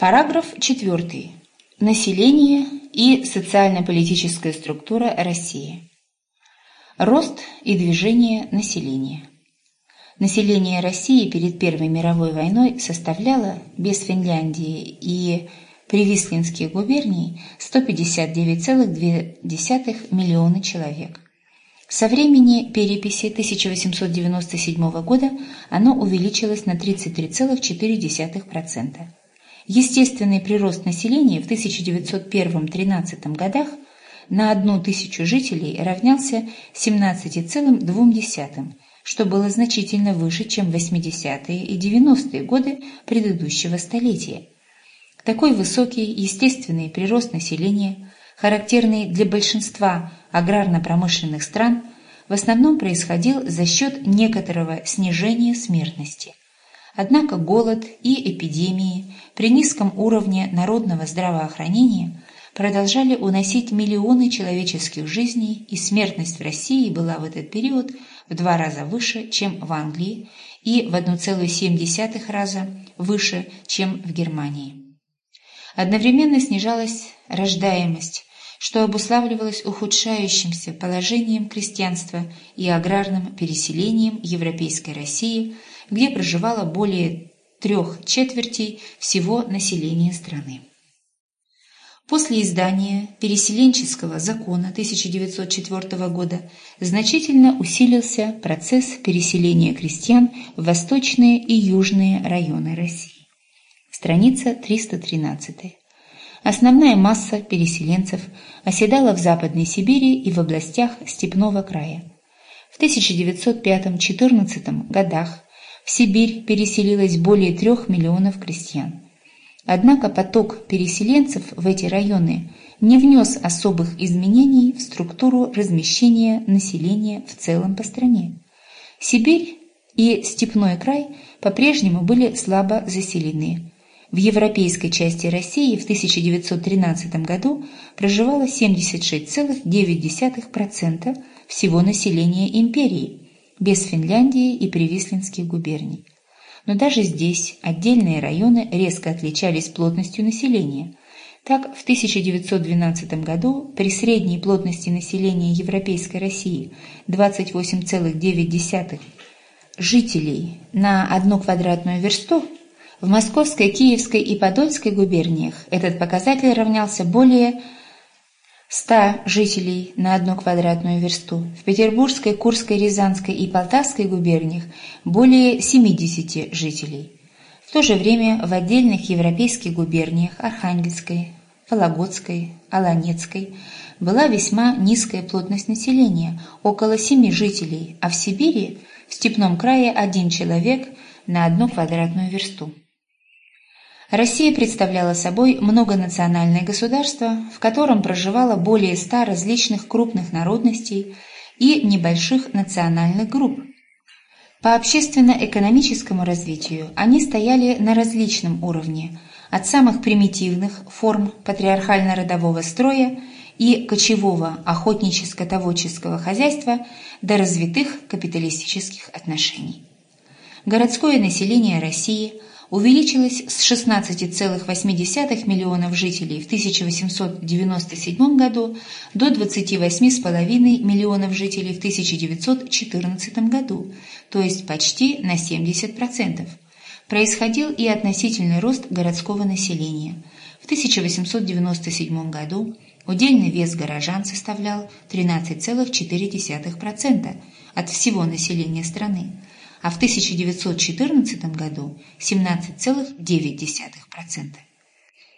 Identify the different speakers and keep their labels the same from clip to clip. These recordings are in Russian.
Speaker 1: Параграф 4. Население и социально-политическая структура России. Рост и движение населения. Население России перед Первой мировой войной составляло, без Финляндии и Привислинских губерний, 159,2 миллиона человек. Со времени переписи 1897 года оно увеличилось на 33,4%. Естественный прирост населения в 1901-13 годах на одну тысячу жителей равнялся 17,2, что было значительно выше, чем в 80-е и 90-е годы предыдущего столетия. Такой высокий естественный прирост населения, характерный для большинства аграрно-промышленных стран, в основном происходил за счет некоторого снижения смертности. Однако голод и эпидемии при низком уровне народного здравоохранения продолжали уносить миллионы человеческих жизней, и смертность в России была в этот период в два раза выше, чем в Англии, и в 1,7 раза выше, чем в Германии. Одновременно снижалась рождаемость, что обуславливалось ухудшающимся положением крестьянства и аграрным переселением Европейской России – где проживало более трех четвертей всего населения страны. После издания переселенческого закона 1904 года значительно усилился процесс переселения крестьян в восточные и южные районы России. Страница 313. Основная масса переселенцев оседала в Западной Сибири и в областях Степного края. В 1905-14 годах Сибирь переселилось более трех миллионов крестьян. Однако поток переселенцев в эти районы не внес особых изменений в структуру размещения населения в целом по стране. Сибирь и Степной край по-прежнему были слабо заселены. В европейской части России в 1913 году проживало 76,9% всего населения империи, без Финляндии и Привислинских губерний. Но даже здесь отдельные районы резко отличались плотностью населения. Так, в 1912 году при средней плотности населения Европейской России 28,9 жителей на одну квадратную версту, в Московской, Киевской и Подольской губерниях этот показатель равнялся более 100 жителей на одну квадратную версту, в Петербургской, Курской, Рязанской и Полтавской губерниях более 70 жителей. В то же время в отдельных европейских губерниях Архангельской, Вологодской, Аланецкой была весьма низкая плотность населения, около 7 жителей, а в Сибири, в степном крае, один человек на одну квадратную версту. Россия представляла собой многонациональное государство, в котором проживало более ста различных крупных народностей и небольших национальных групп. По общественно-экономическому развитию они стояли на различном уровне, от самых примитивных форм патриархально-родового строя и кочевого охотническо-таводческого хозяйства до развитых капиталистических отношений. Городское население России – увеличилось с 16,8 миллионов жителей в 1897 году до 28,5 миллионов жителей в 1914 году, то есть почти на 70%. Происходил и относительный рост городского населения. В 1897 году удельный вес горожан составлял 13,4% от всего населения страны, а в 1914 году 17,9%.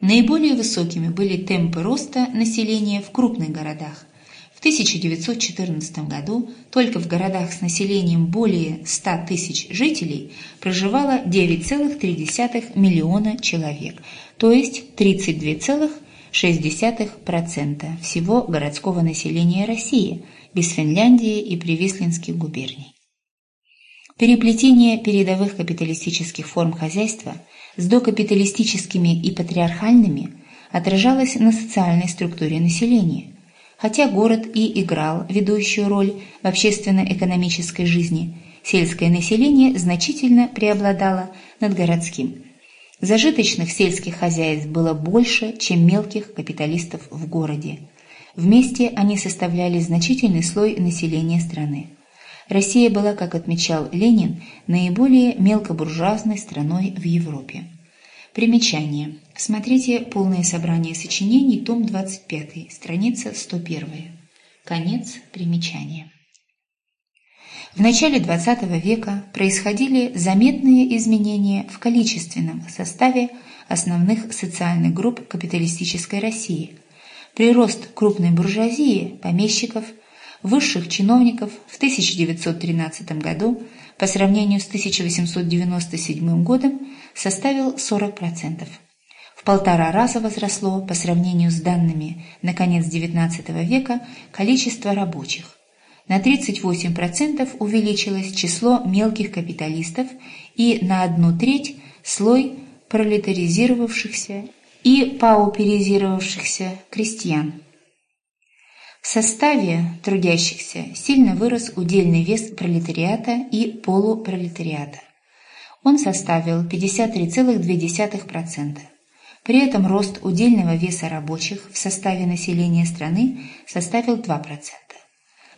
Speaker 1: Наиболее высокими были темпы роста населения в крупных городах. В 1914 году только в городах с населением более 100 тысяч жителей проживало 9,3 миллиона человек, то есть 32,6% всего городского населения России, без Финляндии и Привислинских губерний. Переплетение передовых капиталистических форм хозяйства с докапиталистическими и патриархальными отражалось на социальной структуре населения. Хотя город и играл ведущую роль в общественно-экономической жизни, сельское население значительно преобладало над городским. Зажиточных сельских хозяйств было больше, чем мелких капиталистов в городе. Вместе они составляли значительный слой населения страны. Россия была, как отмечал Ленин, наиболее мелкобуржуазной страной в Европе. Примечание. Смотрите полное собрание сочинений, том 25, страница 101. Конец примечания. В начале XX века происходили заметные изменения в количественном составе основных социальных групп капиталистической России. Прирост крупной буржуазии, помещиков, высших чиновников в 1913 году по сравнению с 1897 годом составил 40%. В полтора раза возросло по сравнению с данными на конец XIX века количество рабочих на 38% увеличилось число мелких капиталистов и на одну треть слой пролетаризировавшихся и пауперизировавшихся крестьян. В составе трудящихся сильно вырос удельный вес пролетариата и полупролетариата. Он составил 53,2%. При этом рост удельного веса рабочих в составе населения страны составил 2%.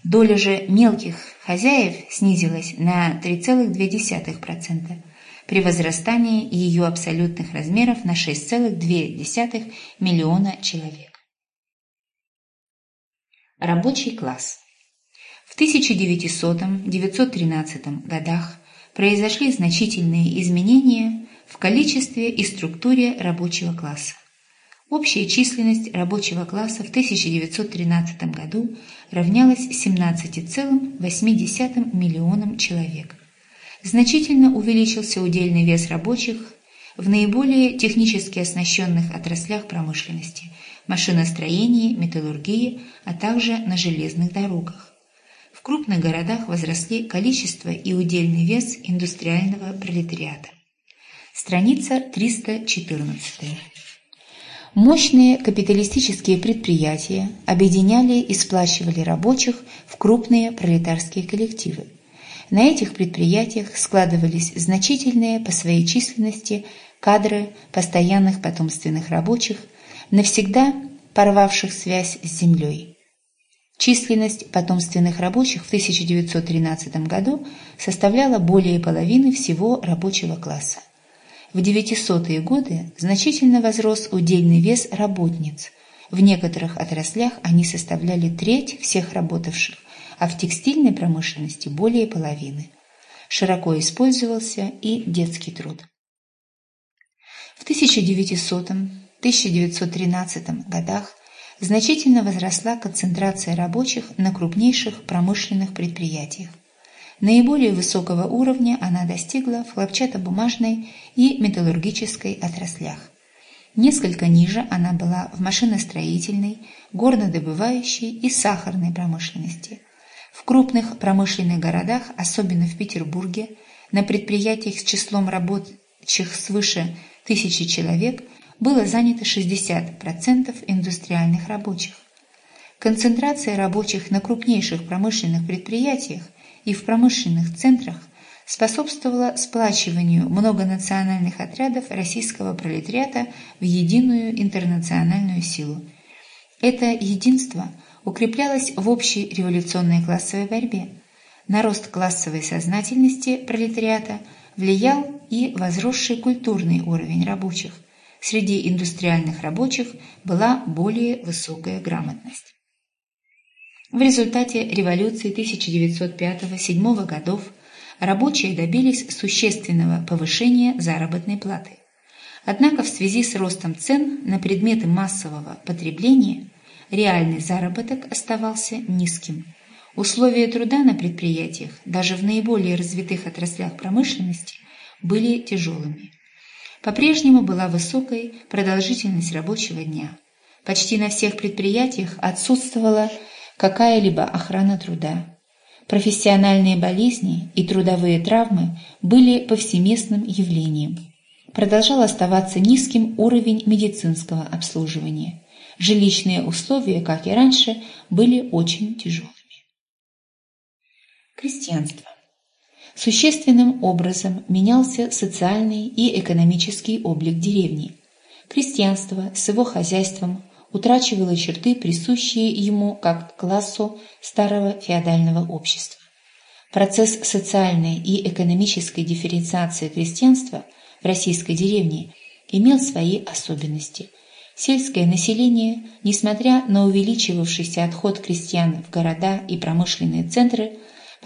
Speaker 1: Доля же мелких хозяев снизилась на 3,2% при возрастании ее абсолютных размеров на 6,2 миллиона человек. Рабочий класс. В 1900-913 годах произошли значительные изменения в количестве и структуре рабочего класса. Общая численность рабочего класса в 1913 году равнялась 17,8 миллионам человек. Значительно увеличился удельный вес рабочих в наиболее технически оснащенных отраслях промышленности – машиностроении, металлургии, а также на железных дорогах. В крупных городах возросли количество и удельный вес индустриального пролетариата. Страница 314. Мощные капиталистические предприятия объединяли и сплачивали рабочих в крупные пролетарские коллективы. На этих предприятиях складывались значительные по своей численности кадры постоянных потомственных рабочих, навсегда порвавших связь с землей. Численность потомственных рабочих в 1913 году составляла более половины всего рабочего класса. В 900-е годы значительно возрос удельный вес работниц. В некоторых отраслях они составляли треть всех работавших, а в текстильной промышленности более половины. Широко использовался и детский труд. В 1900-1913 годах значительно возросла концентрация рабочих на крупнейших промышленных предприятиях. Наиболее высокого уровня она достигла в хлопчатобумажной и металлургической отраслях. Несколько ниже она была в машиностроительной, горнодобывающей и сахарной промышленности. В крупных промышленных городах, особенно в Петербурге, на предприятиях с числом рабочих свыше тысячи человек было занято 60% индустриальных рабочих. Концентрация рабочих на крупнейших промышленных предприятиях и в промышленных центрах способствовала сплачиванию многонациональных отрядов российского пролетариата в единую интернациональную силу. Это единство укреплялось в общей революционной классовой борьбе. На рост классовой сознательности пролетариата влиял и возросший культурный уровень рабочих. Среди индустриальных рабочих была более высокая грамотность. В результате революции 1905-1907 годов рабочие добились существенного повышения заработной платы. Однако в связи с ростом цен на предметы массового потребления реальный заработок оставался низким. Условия труда на предприятиях, даже в наиболее развитых отраслях промышленности, были тяжелыми. По-прежнему была высокой продолжительность рабочего дня. Почти на всех предприятиях отсутствовала какая-либо охрана труда. Профессиональные болезни и трудовые травмы были повсеместным явлением. Продолжал оставаться низким уровень медицинского обслуживания. Жилищные условия, как и раньше, были очень тяжелыми. Крестьянство. Существенным образом менялся социальный и экономический облик деревни. Крестьянство с его хозяйством утрачивало черты, присущие ему как классу старого феодального общества. Процесс социальной и экономической дифференциации крестьянства в российской деревне имел свои особенности. Сельское население, несмотря на увеличивавшийся отход крестьян в города и промышленные центры,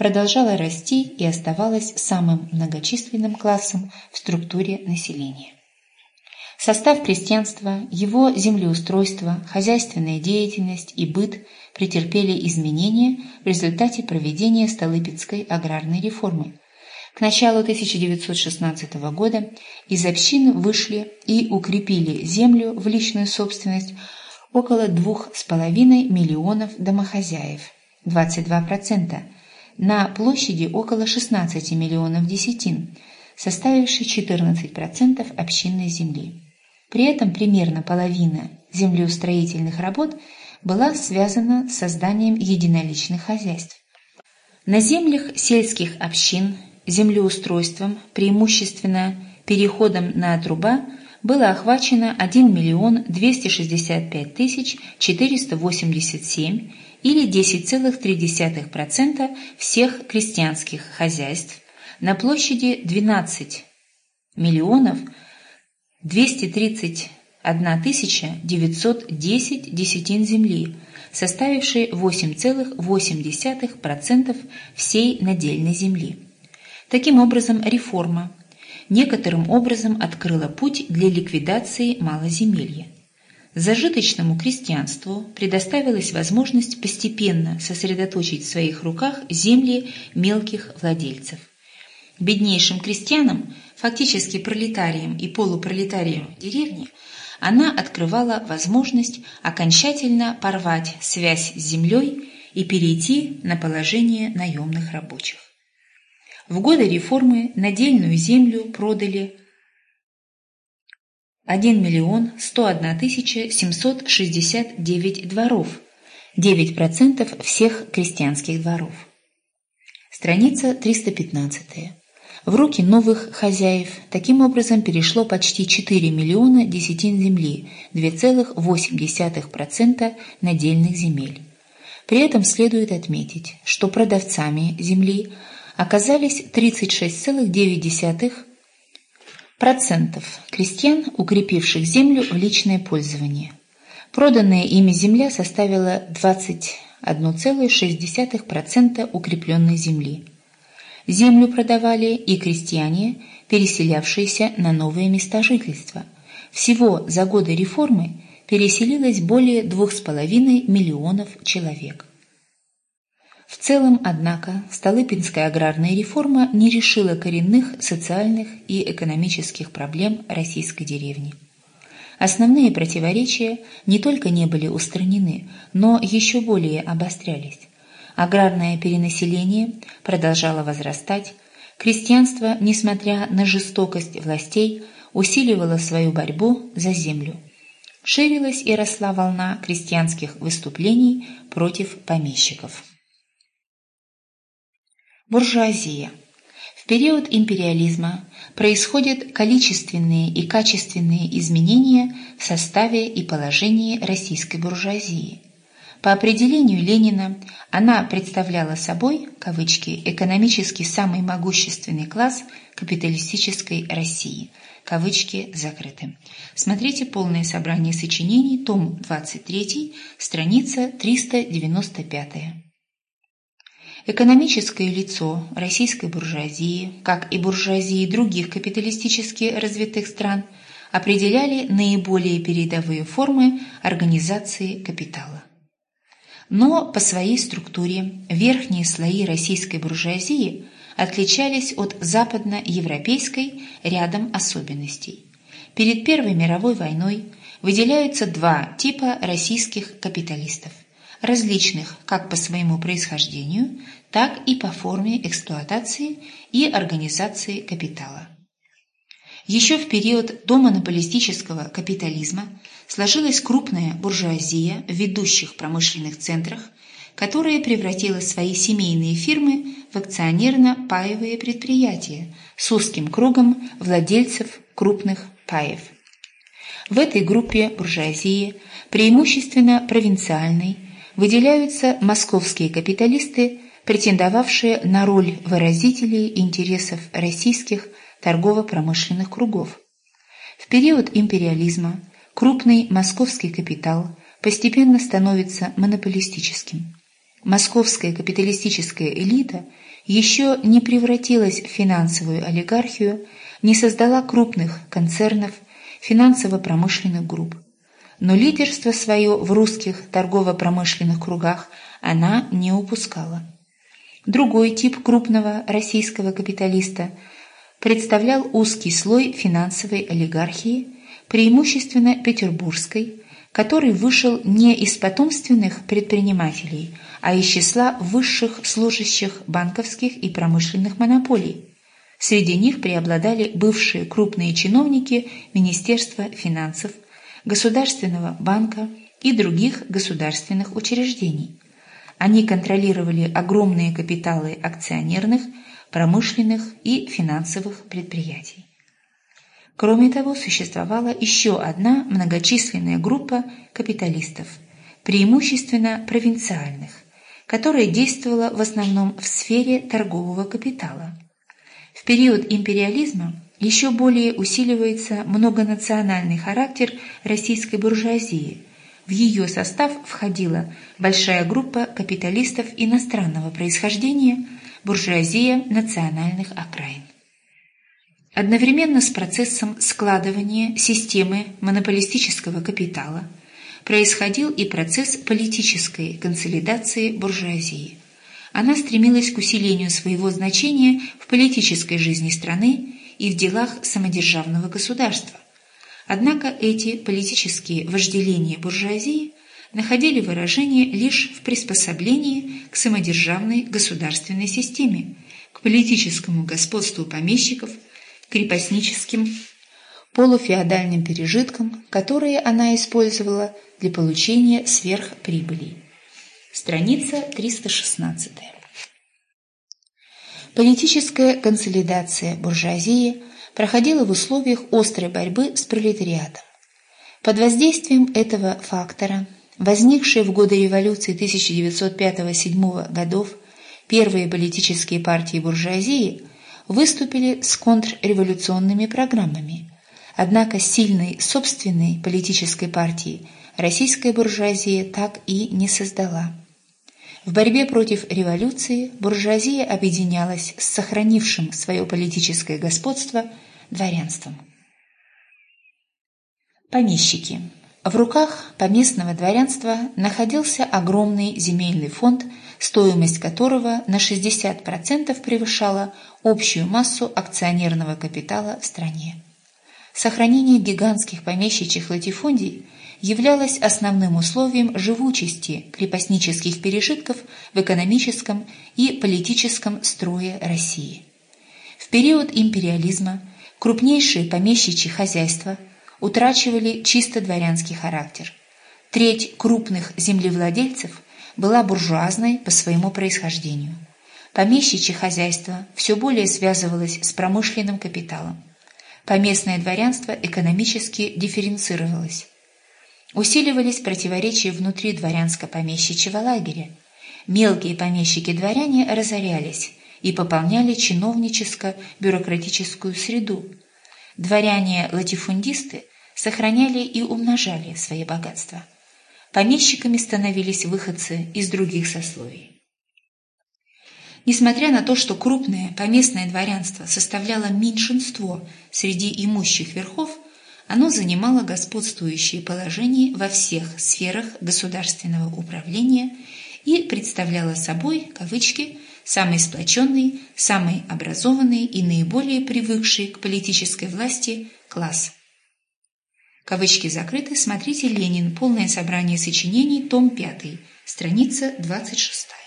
Speaker 1: продолжало расти и оставалось самым многочисленным классом в структуре населения. Состав крестьянства, его землеустройство, хозяйственная деятельность и быт претерпели изменения в результате проведения Столыпинской аграрной реформы. К началу 1916 года из общин вышли и укрепили землю в личную собственность около 2,5 миллионов домохозяев, 22%, на площади около 16 миллионов десятин, составившей 14% общинной земли. При этом примерно половина землеустроительных работ была связана с созданием единоличных хозяйств. На землях сельских общин землеустройством, преимущественно переходом на труба, было охвачено 1 миллион 265 тысяч 487 или 10,3% всех крестьянских хозяйств на площади 12 миллионов 231 910 десятин земли, составившей 8,8% всей надельной земли. Таким образом, реформа некоторым образом открыла путь для ликвидации малоземелья. Зажиточному крестьянству предоставилась возможность постепенно сосредоточить в своих руках земли мелких владельцев. Беднейшим крестьянам фактически пролетариям и полупролетариям деревни, она открывала возможность окончательно порвать связь с землей и перейти на положение наемных рабочих. В годы реформы надельную землю продали 1 миллион 101 тысяча 769 дворов, 9% всех крестьянских дворов. Страница 315 в руки новых хозяев. Таким образом перешло почти 4 миллиона десятин земли, 2,8% надельных земель. При этом следует отметить, что продавцами земли оказались 36,9% крестьян, укрепивших землю в личное пользование. Проданная ими земля составила 21,6% укрепленной земли. Землю продавали и крестьяне, переселявшиеся на новые места жительства. Всего за годы реформы переселилось более двух с половиной миллионов человек. В целом, однако, Столыпинская аграрная реформа не решила коренных социальных и экономических проблем российской деревни. Основные противоречия не только не были устранены, но еще более обострялись. Аграрное перенаселение продолжало возрастать, крестьянство, несмотря на жестокость властей, усиливало свою борьбу за землю. Ширилась и росла волна крестьянских выступлений против помещиков. Буржуазия. В период империализма происходят количественные и качественные изменения в составе и положении российской буржуазии – по определению Ленина она представляла собой, кавычки, экономически самый могущественный класс капиталистической России, кавычки закрыты. Смотрите полное собрание сочинений, том 23, страница 395. Экономическое лицо российской буржуазии, как и буржуазии других капиталистически развитых стран, определяли наиболее передовые формы организации капитала. Но по своей структуре верхние слои российской буржуазии отличались от западноевропейской рядом особенностей. Перед Первой мировой войной выделяются два типа российских капиталистов, различных как по своему происхождению, так и по форме эксплуатации и организации капитала. Еще в период домонополистического капитализма сложилась крупная буржуазия в ведущих промышленных центрах, которая превратила свои семейные фирмы в акционерно-паевые предприятия с узким кругом владельцев крупных паев. В этой группе буржуазии, преимущественно провинциальной, выделяются московские капиталисты, претендовавшие на роль выразителей интересов российских торгово-промышленных кругов. В период империализма крупный московский капитал постепенно становится монополистическим. Московская капиталистическая элита еще не превратилась в финансовую олигархию, не создала крупных концернов, финансово-промышленных групп. Но лидерство свое в русских торгово-промышленных кругах она не упускала. Другой тип крупного российского капиталиста представлял узкий слой финансовой олигархии, преимущественно петербургской, который вышел не из потомственных предпринимателей, а из числа высших служащих банковских и промышленных монополий. Среди них преобладали бывшие крупные чиновники Министерства финансов, Государственного банка и других государственных учреждений. Они контролировали огромные капиталы акционерных, промышленных и финансовых предприятий. Кроме того, существовала еще одна многочисленная группа капиталистов, преимущественно провинциальных, которая действовала в основном в сфере торгового капитала. В период империализма еще более усиливается многонациональный характер российской буржуазии. В ее состав входила большая группа капиталистов иностранного происхождения, буржуазия национальных окраин. Одновременно с процессом складывания системы монополистического капитала происходил и процесс политической консолидации буржуазии. Она стремилась к усилению своего значения в политической жизни страны и в делах самодержавного государства. Однако эти политические вожделения буржуазии находили выражение лишь в приспособлении к самодержавной государственной системе, к политическому господству помещиков – крепостническим, полуфеодальным пережиткам, которые она использовала для получения сверхприбылей. Страница 316. Политическая консолидация буржуазии проходила в условиях острой борьбы с пролетариатом. Под воздействием этого фактора возникшие в годы революции 1905-1907 годов первые политические партии буржуазии выступили с контрреволюционными программами. Однако сильной собственной политической партии российская буржуазия так и не создала. В борьбе против революции буржуазия объединялась с сохранившим свое политическое господство дворянством. Помещики. В руках поместного дворянства находился огромный земельный фонд, стоимость которого на 60% превышала общую массу акционерного капитала в стране. Сохранение гигантских помещичьих латифундий являлось основным условием живучести крепостнических пережитков в экономическом и политическом строе России. В период империализма крупнейшие помещичьи хозяйства утрачивали чисто дворянский характер. Треть крупных землевладельцев была буржуазной по своему происхождению – Помещичье хозяйство все более связывалось с промышленным капиталом. Поместное дворянство экономически дифференцировалось. Усиливались противоречия внутри дворянско-помещичьего лагеря. Мелкие помещики-дворяне разорялись и пополняли чиновническо-бюрократическую среду. Дворяне-латифундисты сохраняли и умножали свои богатства. Помещиками становились выходцы из других сословий. Несмотря на то, что крупное поместное дворянство составляло меньшинство среди имущих верхов, оно занимало господствующее положение во всех сферах государственного управления и представляло собой, кавычки, самый сплоченный, самый образованный и наиболее привыкший к политической власти класс. Кавычки закрыты. Смотрите «Ленин. Полное собрание сочинений. Том 5. Страница 26.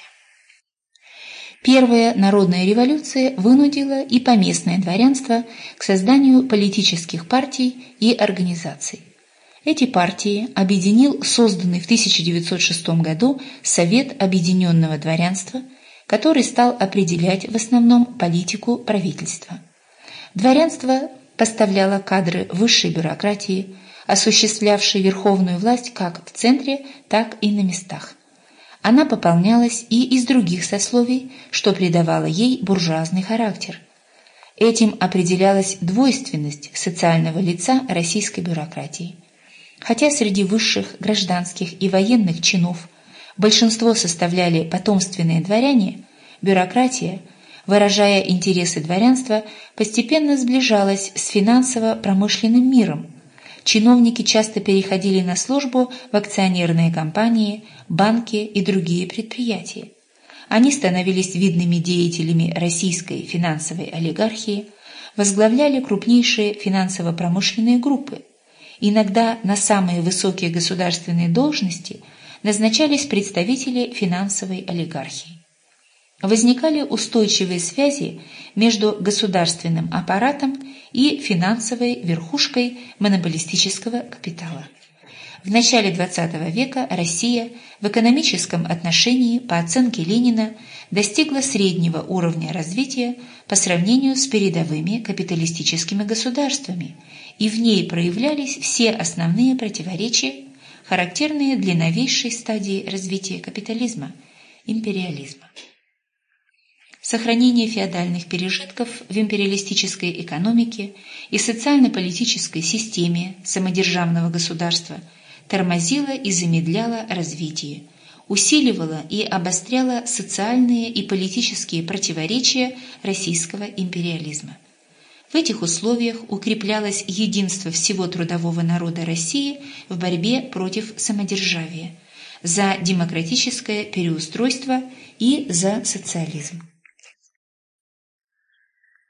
Speaker 1: Первая народная революция вынудила и поместное дворянство к созданию политических партий и организаций. Эти партии объединил созданный в 1906 году Совет Объединенного Дворянства, который стал определять в основном политику правительства. Дворянство поставляло кадры высшей бюрократии, осуществлявшей верховную власть как в центре, так и на местах. Она пополнялась и из других сословий, что придавало ей буржуазный характер. Этим определялась двойственность социального лица российской бюрократии – Хотя среди высших гражданских и военных чинов большинство составляли потомственные дворяне, бюрократия, выражая интересы дворянства, постепенно сближалась с финансово-промышленным миром. Чиновники часто переходили на службу в акционерные компании, банки и другие предприятия. Они становились видными деятелями российской финансовой олигархии, возглавляли крупнейшие финансово-промышленные группы – Иногда на самые высокие государственные должности назначались представители финансовой олигархии. Возникали устойчивые связи между государственным аппаратом и финансовой верхушкой монополистического капитала. В начале XX века Россия в экономическом отношении, по оценке Ленина, достигла среднего уровня развития по сравнению с передовыми капиталистическими государствами и в ней проявлялись все основные противоречия, характерные для новейшей стадии развития капитализма – империализма. Сохранение феодальных пережитков в империалистической экономике и социально-политической системе самодержавного государства тормозило и замедляло развитие, усиливало и обостряло социальные и политические противоречия российского империализма. В этих условиях укреплялось единство всего трудового народа России в борьбе против самодержавия, за демократическое переустройство и за социализм.